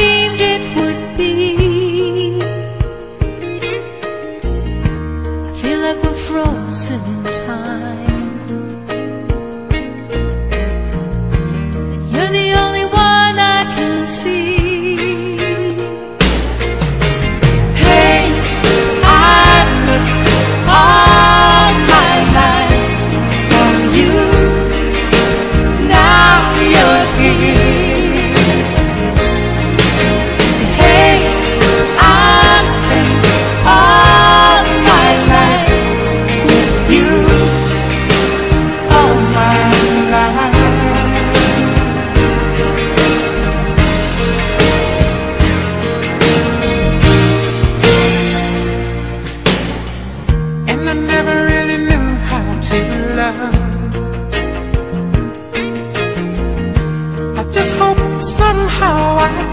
dreamed it would be. just hope somehow I